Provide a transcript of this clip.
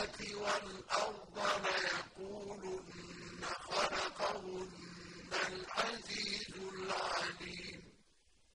السَّمَاوَاتِ وَالْأَرْضَ